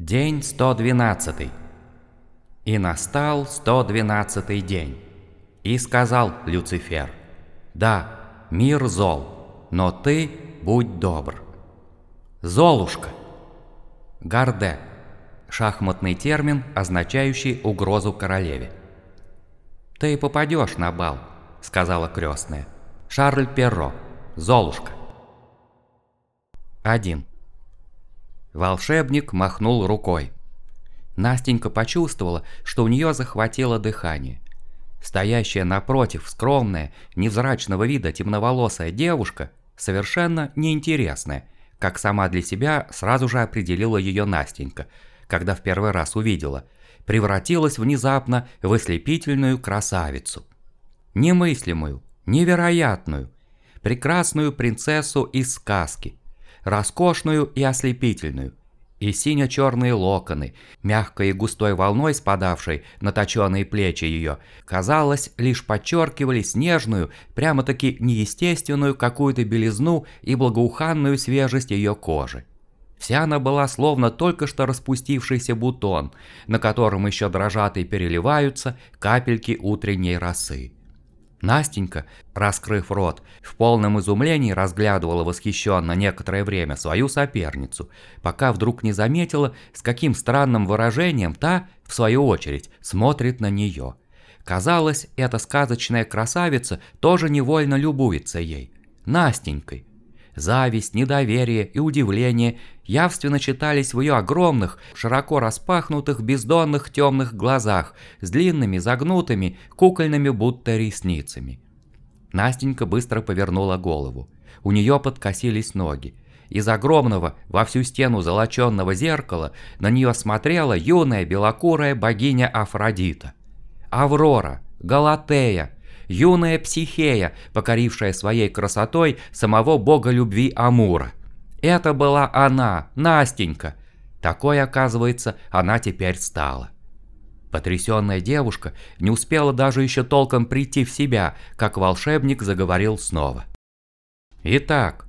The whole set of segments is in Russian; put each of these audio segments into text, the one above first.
День 112. И настал 112 день. И сказал Люцифер, «Да, мир зол, но ты будь добр». Золушка. Гарде. Шахматный термин, означающий угрозу королеве. «Ты попадешь на бал», — сказала крестная. Шарль Перро. Золушка. 1. Волшебник махнул рукой. Настенька почувствовала, что у нее захватило дыхание. Стоящая напротив скромная, невзрачного вида темноволосая девушка, совершенно неинтересная, как сама для себя сразу же определила ее Настенька, когда в первый раз увидела, превратилась внезапно в ослепительную красавицу. Немыслимую, невероятную, прекрасную принцессу из сказки, роскошную и ослепительную, и сине-черные локоны, мягкой и густой волной спадавшей на точеные плечи ее, казалось, лишь подчеркивали снежную, прямо-таки неестественную какую-то белизну и благоуханную свежесть ее кожи. Вся она была словно только что распустившийся бутон, на котором еще дрожат и переливаются капельки утренней росы. Настенька, раскрыв рот, в полном изумлении разглядывала восхищенно некоторое время свою соперницу, пока вдруг не заметила, с каким странным выражением та, в свою очередь, смотрит на нее. Казалось, эта сказочная красавица тоже невольно любуется ей. Настенькой, Зависть, недоверие и удивление явственно читались в ее огромных, широко распахнутых, бездонных темных глазах с длинными, загнутыми, кукольными будто ресницами. Настенька быстро повернула голову. У нее подкосились ноги. Из огромного во всю стену золоченного зеркала на нее смотрела юная белокурая богиня Афродита. Аврора, Галатея, юная психея, покорившая своей красотой самого бога любви Амура. Это была она, Настенька. Такой, оказывается, она теперь стала. Потрясенная девушка не успела даже еще толком прийти в себя, как волшебник заговорил снова. Итак,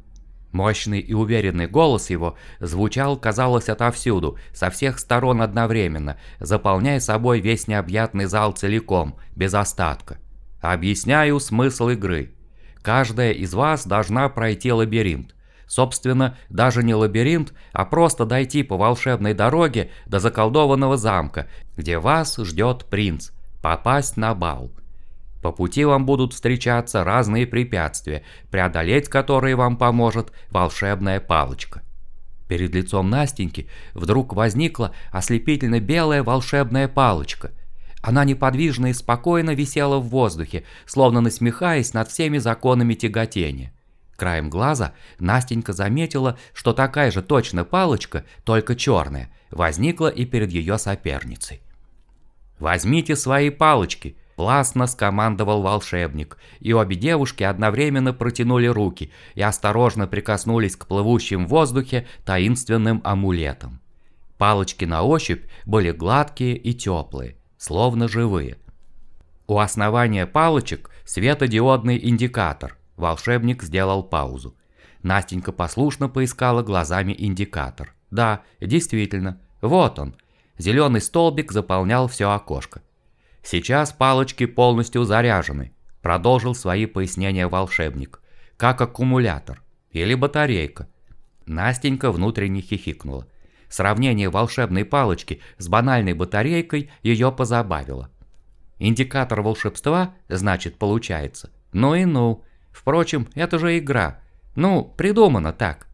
мощный и уверенный голос его звучал, казалось, отовсюду, со всех сторон одновременно, заполняя собой весь необъятный зал целиком, без остатка. Объясняю смысл игры. Каждая из вас должна пройти лабиринт. Собственно, даже не лабиринт, а просто дойти по волшебной дороге до заколдованного замка, где вас ждет принц, попасть на бал. По пути вам будут встречаться разные препятствия, преодолеть которые вам поможет волшебная палочка. Перед лицом Настеньки вдруг возникла ослепительно белая волшебная палочка – она неподвижно и спокойно висела в воздухе, словно насмехаясь над всеми законами тяготения. Краем глаза Настенька заметила, что такая же точно палочка, только черная, возникла и перед ее соперницей. «Возьмите свои палочки!» – властно скомандовал волшебник, и обе девушки одновременно протянули руки и осторожно прикоснулись к плывущим в воздухе таинственным амулетам. Палочки на ощупь были гладкие и теплые, словно живые. У основания палочек светодиодный индикатор. Волшебник сделал паузу. Настенька послушно поискала глазами индикатор. Да, действительно, вот он. Зеленый столбик заполнял все окошко. Сейчас палочки полностью заряжены, продолжил свои пояснения волшебник. Как аккумулятор или батарейка. Настенька внутренне хихикнула. Сравнение волшебной палочки с банальной батарейкой ее позабавило. Индикатор волшебства, значит, получается. Ну и ну. Впрочем, это же игра. Ну, придумано так.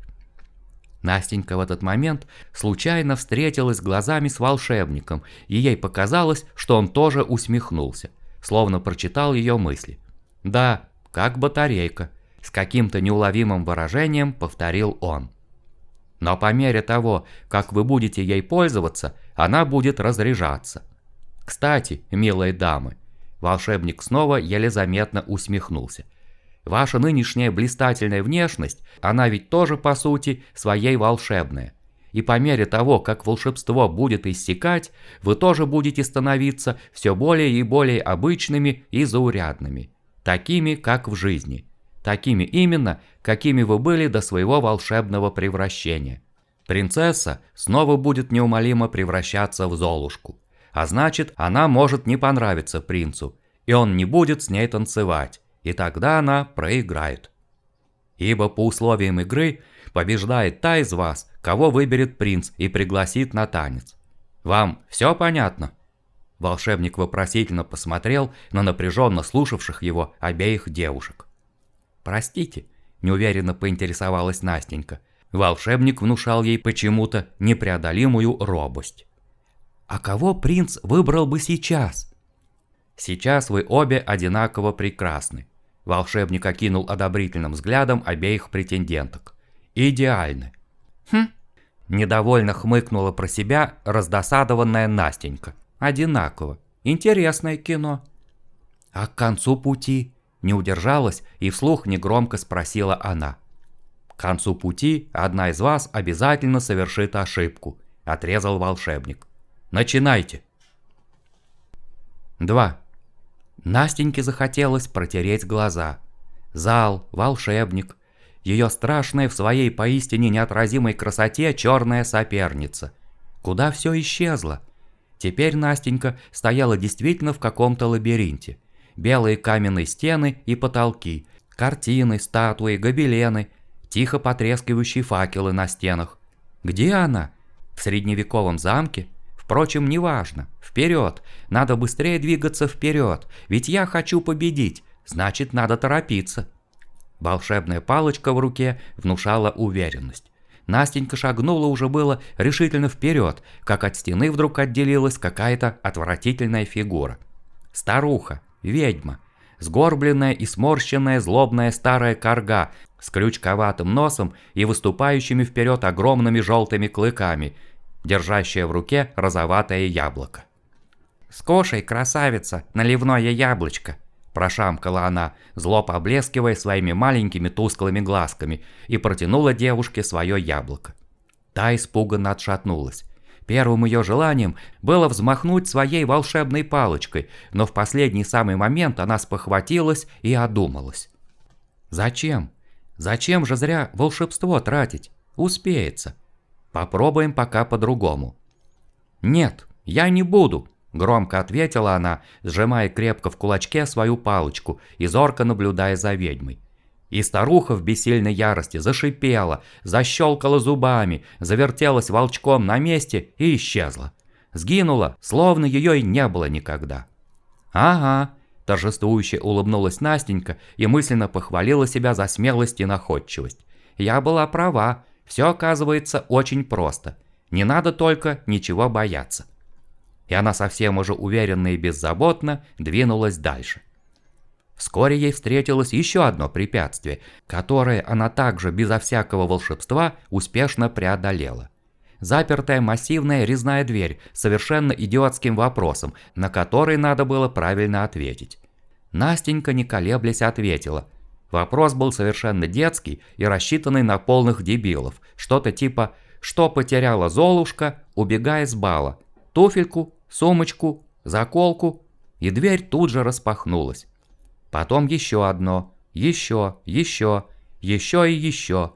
Настенька в этот момент случайно встретилась глазами с волшебником, и ей показалось, что он тоже усмехнулся, словно прочитал ее мысли. «Да, как батарейка», — с каким-то неуловимым выражением повторил он. Но по мере того, как вы будете ей пользоваться, она будет разряжаться. Кстати, милые дамы, волшебник снова еле заметно усмехнулся. Ваша нынешняя блистательная внешность, она ведь тоже по сути своей волшебная. И по мере того, как волшебство будет иссякать, вы тоже будете становиться все более и более обычными и заурядными, такими, как в жизни такими именно, какими вы были до своего волшебного превращения. Принцесса снова будет неумолимо превращаться в Золушку. А значит, она может не понравиться принцу, и он не будет с ней танцевать, и тогда она проиграет. Ибо по условиям игры побеждает та из вас, кого выберет принц и пригласит на танец. Вам все понятно? Волшебник вопросительно посмотрел на напряженно слушавших его обеих девушек. «Простите», – неуверенно поинтересовалась Настенька. Волшебник внушал ей почему-то непреодолимую робость. «А кого принц выбрал бы сейчас?» «Сейчас вы обе одинаково прекрасны», – волшебник окинул одобрительным взглядом обеих претенденток. «Идеальны». «Хм», – недовольно хмыкнула про себя раздосадованная Настенька. «Одинаково. Интересное кино». «А к концу пути?» – не удержалась и вслух негромко спросила она. К концу пути одна из вас обязательно совершит ошибку, отрезал волшебник. Начинайте. 2. Настеньке захотелось протереть глаза. Зал, волшебник, ее страшная в своей поистине неотразимой красоте черная соперница. Куда все исчезло? Теперь Настенька стояла действительно в каком-то лабиринте. Белые каменные стены и потолки, картины, статуи, гобелены, тихо потрескивающие факелы на стенах. Где она? В средневековом замке? Впрочем, неважно. Вперед! Надо быстрее двигаться вперед, ведь я хочу победить, значит надо торопиться. Волшебная палочка в руке внушала уверенность. Настенька шагнула уже было решительно вперед, как от стены вдруг отделилась какая-то отвратительная фигура. Старуха, ведьма, сгорбленная и сморщенная злобная старая корга с крючковатым носом и выступающими вперед огромными желтыми клыками, держащая в руке розоватое яблоко. «Скушай, красавица, наливное яблочко!» Прошамкала она, зло поблескивая своими маленькими тусклыми глазками, и протянула девушке свое яблоко. Та испуганно отшатнулась. Первым ее желанием было взмахнуть своей волшебной палочкой, но в последний самый момент она спохватилась и одумалась. «Зачем?» Зачем же зря волшебство тратить? Успеется. Попробуем пока по-другому. Нет, я не буду, громко ответила она, сжимая крепко в кулачке свою палочку и зорко наблюдая за ведьмой. И старуха в бессильной ярости зашипела, защелкала зубами, завертелась волчком на месте и исчезла. Сгинула, словно ее и не было никогда. «Ага, Торжествующе улыбнулась Настенька и мысленно похвалила себя за смелость и находчивость. Я была права, все оказывается очень просто. Не надо только ничего бояться. И она совсем уже уверенно и беззаботно двинулась дальше. Вскоре ей встретилось еще одно препятствие, которое она также безо всякого волшебства успешно преодолела запертая массивная резная дверь совершенно идиотским вопросом, на который надо было правильно ответить. Настенька, не колеблясь, ответила. Вопрос был совершенно детский и рассчитанный на полных дебилов. Что-то типа «Что потеряла Золушка, убегая с бала? Туфельку, сумочку, заколку?» И дверь тут же распахнулась. Потом еще одно, еще, еще, еще и еще.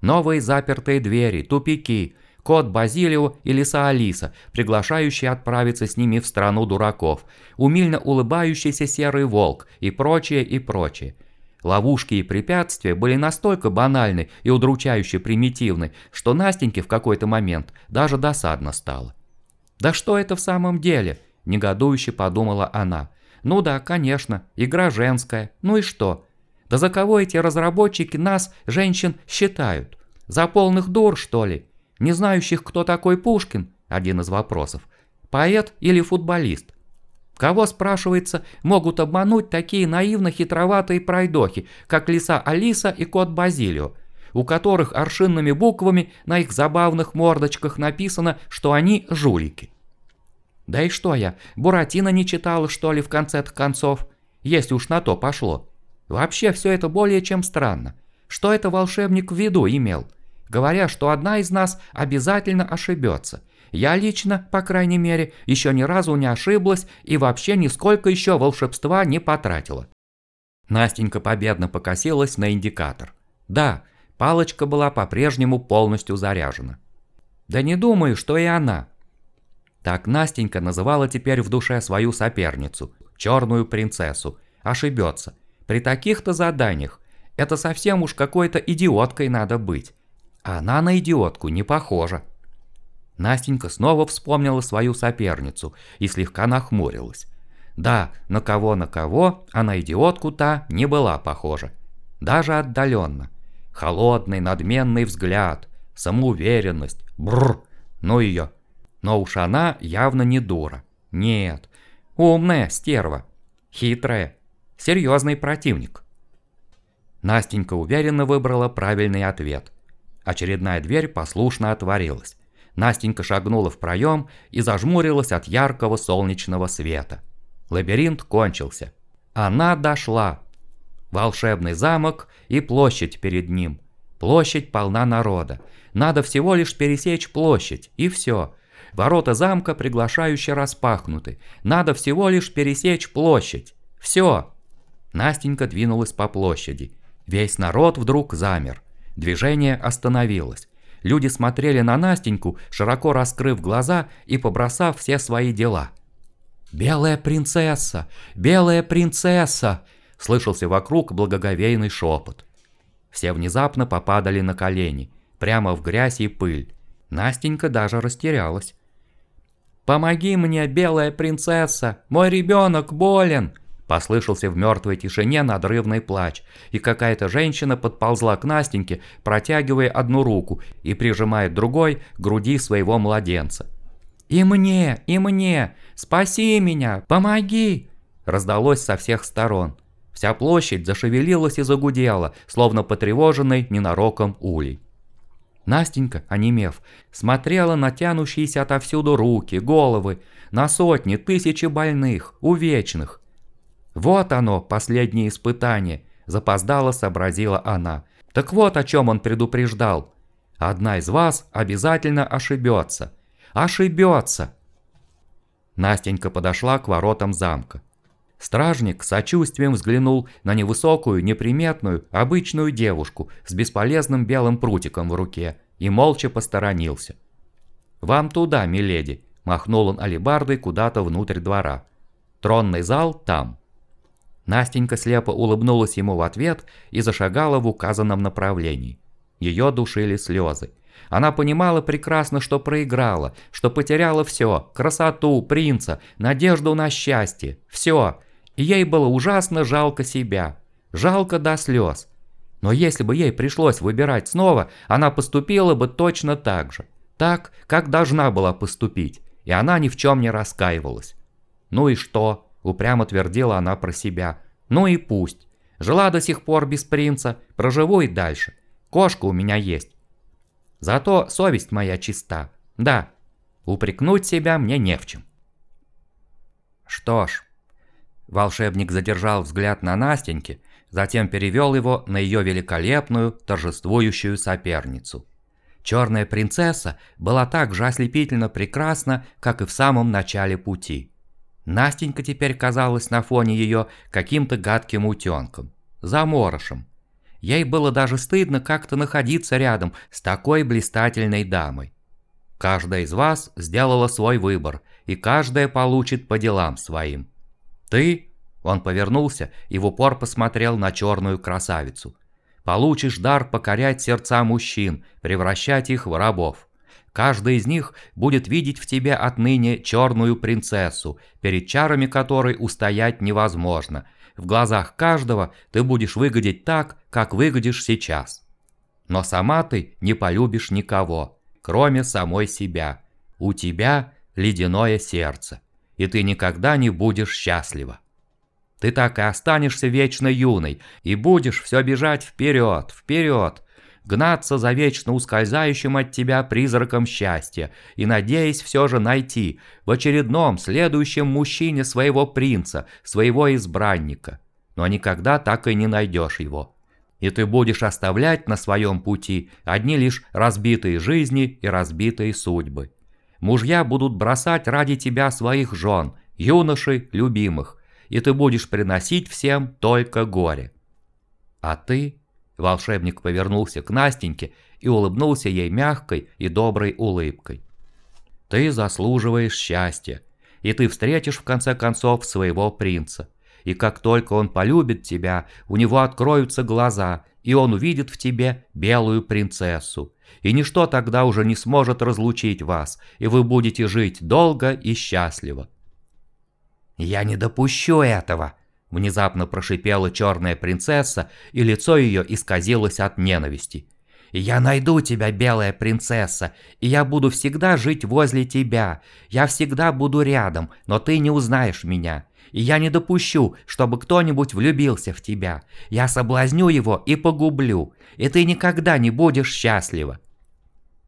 Новые запертые двери, тупики – кот Базилио и лиса Алиса, приглашающие отправиться с ними в страну дураков, умильно улыбающийся серый волк и прочее, и прочее. Ловушки и препятствия были настолько банальны и удручающе примитивны, что Настеньке в какой-то момент даже досадно стало. «Да что это в самом деле?» – негодующе подумала она. «Ну да, конечно, игра женская, ну и что? Да за кого эти разработчики нас, женщин, считают? За полных дур, что ли?» Не знающих, кто такой Пушкин, один из вопросов. Поэт или футболист? Кого, спрашивается, могут обмануть такие наивно-хитроватые пройдохи, как лиса Алиса и кот Базилио, у которых аршинными буквами на их забавных мордочках написано, что они жулики? Да и что я, Буратино не читала, что ли, в конце концов? Если уж на то пошло. Вообще все это более чем странно. Что это волшебник в виду имел? говоря, что одна из нас обязательно ошибется. Я лично, по крайней мере, еще ни разу не ошиблась и вообще нисколько еще волшебства не потратила. Настенька победно покосилась на индикатор. Да, палочка была по-прежнему полностью заряжена. Да не думаю, что и она. Так Настенька называла теперь в душе свою соперницу, черную принцессу. Ошибется. При таких-то заданиях это совсем уж какой-то идиоткой надо быть. А она на идиотку не похожа. Настенька снова вспомнила свою соперницу и слегка нахмурилась. Да, на кого-на кого, а на идиотку-то не была похожа. Даже отдаленно. Холодный, надменный взгляд, самоуверенность, бррр, ну ее. Но уж она явно не дура. Нет, умная стерва, хитрая, серьезный противник. Настенька уверенно выбрала правильный ответ. Очередная дверь послушно отворилась. Настенька шагнула в проем и зажмурилась от яркого солнечного света. Лабиринт кончился. Она дошла. Волшебный замок и площадь перед ним. Площадь полна народа. Надо всего лишь пересечь площадь, и все. Ворота замка приглашающе распахнуты. Надо всего лишь пересечь площадь. Все. Настенька двинулась по площади. Весь народ вдруг замер. Движение остановилось. Люди смотрели на Настеньку, широко раскрыв глаза и побросав все свои дела. «Белая принцесса! Белая принцесса!» Слышался вокруг благоговейный шепот. Все внезапно попадали на колени, прямо в грязь и пыль. Настенька даже растерялась. «Помоги мне, белая принцесса! Мой ребенок болен!» Послышался в мертвой тишине надрывный плач, и какая-то женщина подползла к Настеньке, протягивая одну руку и прижимая другой к груди своего младенца. «И мне, и мне! Спаси меня! Помоги!» Раздалось со всех сторон. Вся площадь зашевелилась и загудела, словно потревоженный ненароком улей. Настенька, онемев, смотрела на тянущиеся отовсюду руки, головы, на сотни, тысячи больных, увечных, вот оно, последнее испытание, запоздало сообразила она. Так вот о чем он предупреждал. Одна из вас обязательно ошибется. Ошибется! Настенька подошла к воротам замка. Стражник сочувствием взглянул на невысокую, неприметную, обычную девушку с бесполезным белым прутиком в руке и молча посторонился. «Вам туда, миледи», – махнул он алебардой куда-то внутрь двора. «Тронный зал там». Настенька слепо улыбнулась ему в ответ и зашагала в указанном направлении. Ее душили слезы. Она понимала прекрасно, что проиграла, что потеряла все – красоту, принца, надежду на счастье, все. И ей было ужасно жалко себя. Жалко до слез. Но если бы ей пришлось выбирать снова, она поступила бы точно так же. Так, как должна была поступить. И она ни в чем не раскаивалась. Ну и что? Упрямо твердила она про себя. Ну и пусть. Жила до сих пор без принца, проживу и дальше. Кошка у меня есть. Зато совесть моя чиста. Да, упрекнуть себя мне не в чем. Что ж, волшебник задержал взгляд на Настеньке, затем перевел его на ее великолепную, торжествующую соперницу. Черная принцесса была так же ослепительно прекрасна, как и в самом начале пути. Настенька теперь казалась на фоне ее каким-то гадким утенком, заморышем. Ей было даже стыдно как-то находиться рядом с такой блистательной дамой. Каждая из вас сделала свой выбор, и каждая получит по делам своим. Ты, он повернулся и в упор посмотрел на черную красавицу, получишь дар покорять сердца мужчин, превращать их в рабов. Каждый из них будет видеть в тебе отныне черную принцессу, перед чарами которой устоять невозможно. В глазах каждого ты будешь выглядеть так, как выглядишь сейчас. Но сама ты не полюбишь никого, кроме самой себя. У тебя ледяное сердце, и ты никогда не будешь счастлива. Ты так и останешься вечно юной, и будешь все бежать вперед, вперед, гнаться за вечно ускользающим от тебя призраком счастья и надеясь все же найти в очередном следующем мужчине своего принца, своего избранника. Но никогда так и не найдешь его. И ты будешь оставлять на своем пути одни лишь разбитые жизни и разбитые судьбы. Мужья будут бросать ради тебя своих жен, юношей, любимых, и ты будешь приносить всем только горе. А ты Волшебник повернулся к Настеньке и улыбнулся ей мягкой и доброй улыбкой. «Ты заслуживаешь счастья, и ты встретишь в конце концов своего принца. И как только он полюбит тебя, у него откроются глаза, и он увидит в тебе белую принцессу. И ничто тогда уже не сможет разлучить вас, и вы будете жить долго и счастливо». «Я не допущу этого!» Внезапно прошипела черная принцесса, и лицо ее исказилось от ненависти. «Я найду тебя, белая принцесса, и я буду всегда жить возле тебя. Я всегда буду рядом, но ты не узнаешь меня. И я не допущу, чтобы кто-нибудь влюбился в тебя. Я соблазню его и погублю, и ты никогда не будешь счастлива».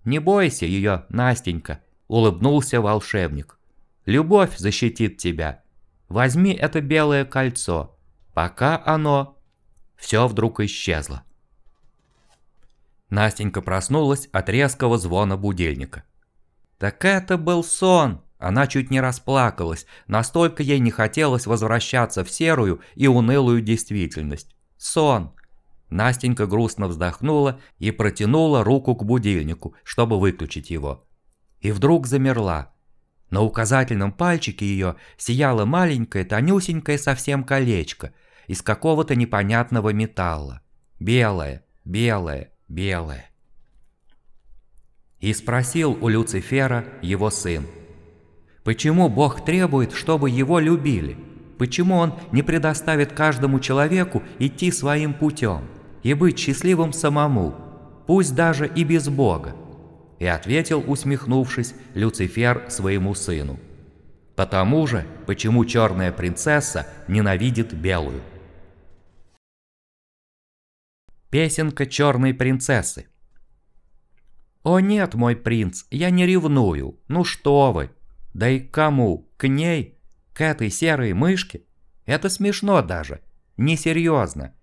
«Не бойся ее, Настенька», — улыбнулся волшебник. «Любовь защитит тебя. Возьми это белое кольцо, пока оно...» Все вдруг исчезло. Настенька проснулась от резкого звона будильника. «Так это был сон!» Она чуть не расплакалась, настолько ей не хотелось возвращаться в серую и унылую действительность. Сон. Настенька грустно вздохнула и протянула руку к будильнику, чтобы выключить его. И вдруг замерла. На указательном пальчике ее сияло маленькое, тонюсенькое совсем колечко из какого-то непонятного металла. Белое, белое, белое. И спросил у Люцифера его сын, почему Бог требует, чтобы его любили? Почему он не предоставит каждому человеку идти своим путем и быть счастливым самому, пусть даже и без Бога? И ответил, усмехнувшись, Люцифер своему сыну. Потому же, почему черная принцесса ненавидит белую. Песенка черной принцессы. «О нет, мой принц, я не ревную, ну что вы! Да и кому? К ней? К этой серой мышке? Это смешно даже, несерьезно.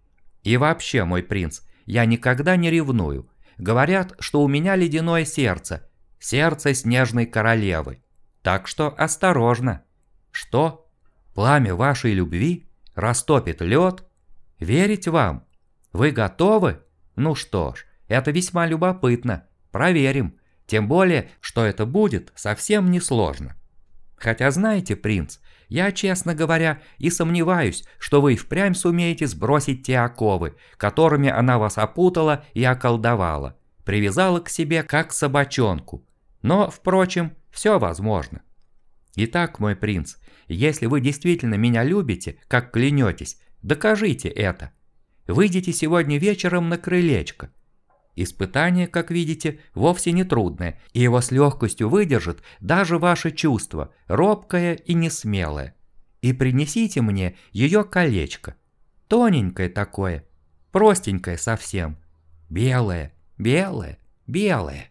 И вообще, мой принц, я никогда не ревную, Говорят, что у меня ледяное сердце, сердце снежной королевы. Так что осторожно. Что? Пламя вашей любви растопит лед? Верить вам? Вы готовы? Ну что ж, это весьма любопытно. Проверим. Тем более, что это будет совсем несложно. Хотя знаете, принц, я, честно говоря, и сомневаюсь, что вы впрямь сумеете сбросить те оковы, которыми она вас опутала и околдовала, привязала к себе как собачонку. Но, впрочем, все возможно. Итак, мой принц, если вы действительно меня любите, как клянетесь, докажите это. Выйдите сегодня вечером на крылечко, Испытание, как видите, вовсе не трудное, и его с легкостью выдержит даже ваше чувство, робкое и несмелое. И принесите мне ее колечко. Тоненькое такое, простенькое совсем. Белое, белое, белое.